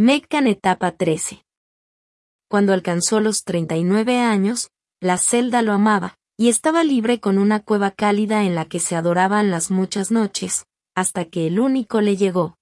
Meccan etapa 13. Cuando alcanzó los 39 años, la celda lo amaba, y estaba libre con una cueva cálida en la que se adoraban las muchas noches, hasta que el único le llegó,